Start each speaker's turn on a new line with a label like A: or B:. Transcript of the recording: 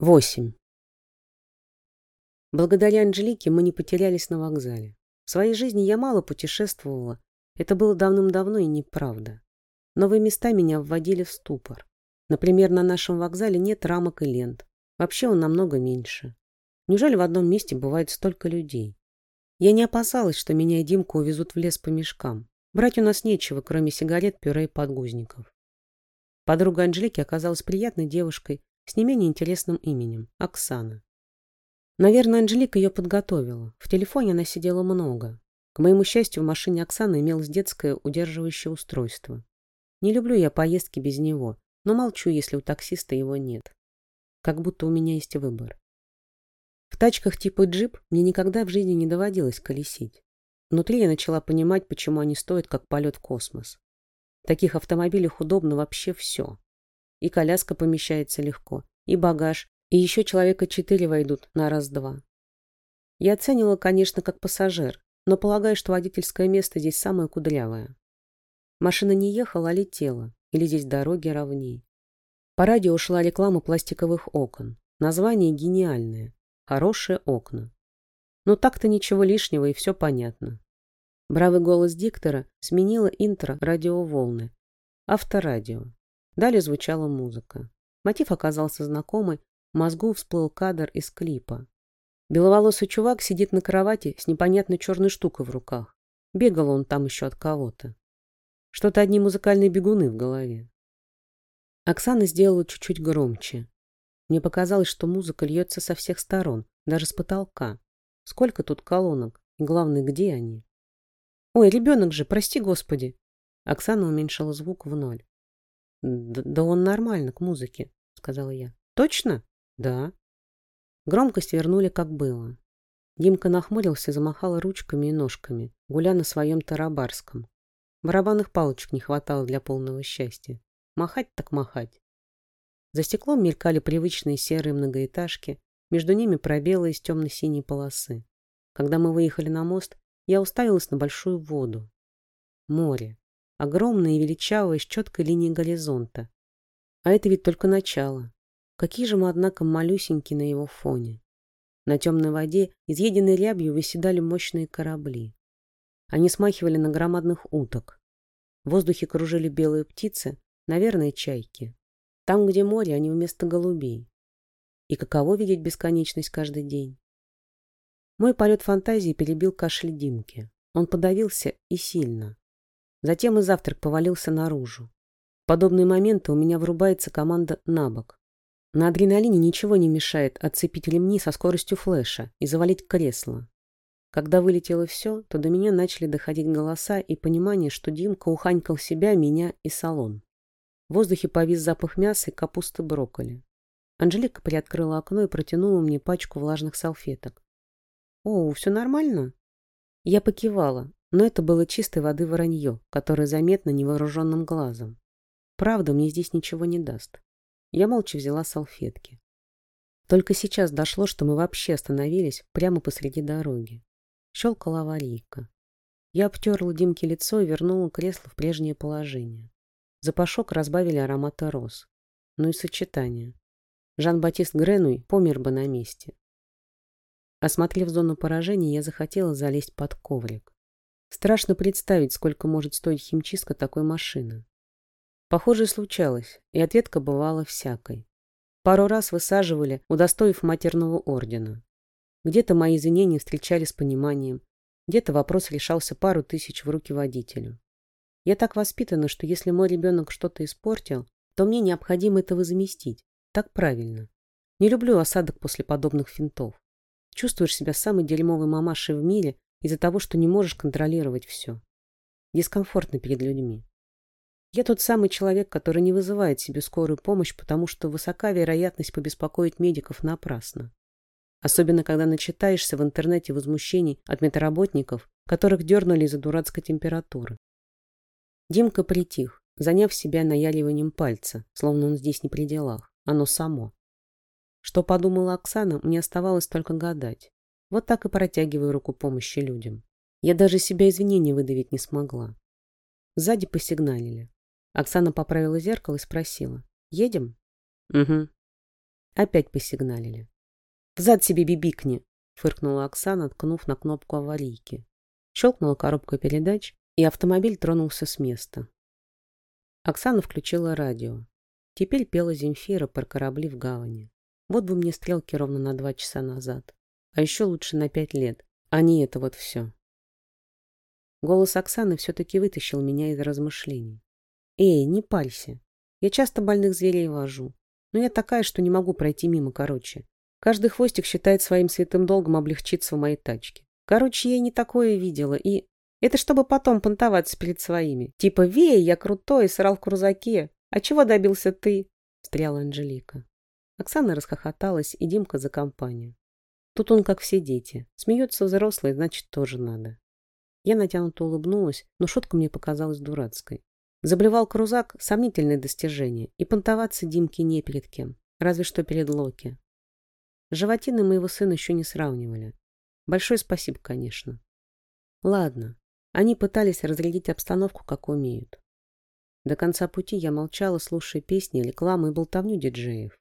A: Восемь. Благодаря Анжелике мы не потерялись на вокзале. В своей жизни я мало путешествовала. Это было давным-давно и неправда. Новые места меня вводили в ступор. Например, на нашем вокзале нет рамок и лент. Вообще он намного меньше. Неужели в одном месте бывает столько людей? Я не опасалась, что меня и Димку увезут в лес по мешкам. Брать у нас нечего, кроме сигарет, пюре и подгузников. Подруга Анжелики оказалась приятной девушкой, с не менее интересным именем – Оксана. Наверное, Анжелика ее подготовила. В телефоне она сидела много. К моему счастью, в машине Оксаны имелось детское удерживающее устройство. Не люблю я поездки без него, но молчу, если у таксиста его нет. Как будто у меня есть выбор. В тачках типа джип мне никогда в жизни не доводилось колесить. Внутри я начала понимать, почему они стоят как полет в космос. В таких автомобилях удобно вообще все. И коляска помещается легко, и багаж, и еще человека четыре войдут на раз-два. Я оценивала, конечно, как пассажир, но полагаю, что водительское место здесь самое кудрявое. Машина не ехала, а летела, или здесь дороги ровней. По радио ушла реклама пластиковых окон. Название гениальное. Хорошие окна. Но так-то ничего лишнего, и все понятно. Бравый голос диктора сменила интро радиоволны. Авторадио. Далее звучала музыка. Мотив оказался знакомый, в мозгу всплыл кадр из клипа. Беловолосый чувак сидит на кровати с непонятной черной штукой в руках. Бегал он там еще от кого-то. Что-то одни музыкальные бегуны в голове. Оксана сделала чуть-чуть громче. Мне показалось, что музыка льется со всех сторон, даже с потолка. Сколько тут колонок? И главное, где они? Ой, ребенок же, прости господи. Оксана уменьшила звук в ноль. «Да он нормально к музыке», — сказала я. «Точно?» «Да». Громкость вернули, как было. Димка нахмурился замахал ручками и ножками, гуля на своем тарабарском. Барабанных палочек не хватало для полного счастья. Махать так махать. За стеклом мелькали привычные серые многоэтажки, между ними пробелы из темно-синей полосы. Когда мы выехали на мост, я уставилась на большую воду. Море огромное и величавое, с четкой линией горизонта. А это ведь только начало. Какие же мы, однако, малюсенькие на его фоне. На темной воде, изъеденной рябью, выседали мощные корабли. Они смахивали на громадных уток. В воздухе кружили белые птицы, наверное, чайки. Там, где море, они вместо голубей. И каково видеть бесконечность каждый день? Мой полет фантазии перебил кашель Димки. Он подавился и сильно. Затем и завтрак повалился наружу. В подобные моменты у меня врубается команда на бок. На адреналине ничего не мешает отцепить ремни со скоростью флеша и завалить кресло. Когда вылетело все, то до меня начали доходить голоса и понимание, что Димка уханькал себя, меня и салон. В воздухе повис запах мяса и капусты брокколи. Анжелика приоткрыла окно и протянула мне пачку влажных салфеток. «О, все нормально?» Я покивала, но это было чистой воды воронье, которое заметно невооруженным глазом. Правда, мне здесь ничего не даст. Я молча взяла салфетки. Только сейчас дошло, что мы вообще остановились прямо посреди дороги. Щелкала аварийка. Я обтерла Димке лицо и вернула кресло в прежнее положение. Запашок разбавили ароматы роз. Ну и сочетание. Жан-Батист Гренуй помер бы на месте. Осмотрев зону поражения, я захотела залезть под коврик. Страшно представить, сколько может стоить химчистка такой машины. Похоже, случалось, и ответка бывала всякой. Пару раз высаживали, удостоив матерного ордена. Где-то мои извинения встречали с пониманием, где-то вопрос решался пару тысяч в руки водителю. Я так воспитана, что если мой ребенок что-то испортил, то мне необходимо этого заместить. Так правильно. Не люблю осадок после подобных финтов. Чувствуешь себя самой дерьмовой мамашей в мире из-за того, что не можешь контролировать все. Дискомфортно перед людьми. Я тот самый человек, который не вызывает себе скорую помощь, потому что высока вероятность побеспокоить медиков напрасно. Особенно, когда начитаешься в интернете возмущений от медработников, которых дернули из-за дурацкой температуры. Димка притих, заняв себя наяриванием пальца, словно он здесь не при делах, оно само. Что подумала Оксана, мне оставалось только гадать. Вот так и протягиваю руку помощи людям. Я даже себя извинения выдавить не смогла. Сзади посигналили. Оксана поправила зеркало и спросила. «Едем?» «Угу». Опять посигналили. «Взад себе бибикни!» — фыркнула Оксана, ткнув на кнопку аварийки. Щелкнула коробка передач, и автомобиль тронулся с места. Оксана включила радио. Теперь пела Земфира про корабли в гавани. Вот бы мне стрелки ровно на два часа назад. А еще лучше на пять лет, а не это вот все. Голос Оксаны все-таки вытащил меня из размышлений. «Эй, не палься. Я часто больных зверей вожу. Но я такая, что не могу пройти мимо, короче. Каждый хвостик считает своим святым долгом облегчиться в моей тачке. Короче, я не такое видела, и... Это чтобы потом понтоваться перед своими. Типа, вей, я крутой, срал в крузаке. А чего добился ты? Встряла Анжелика. Оксана расхохоталась, и Димка за компанию. Тут он как все дети. Смеется взрослый, значит, тоже надо. Я натянуто улыбнулась, но шутка мне показалась дурацкой. Заблевал крузак — сомнительное достижение, и понтоваться Димке не перед кем, разве что перед Локи. Животины моего сына еще не сравнивали. Большое спасибо, конечно. Ладно, они пытались разрядить обстановку, как умеют. До конца пути я молчала, слушая песни, рекламу и болтовню диджеев.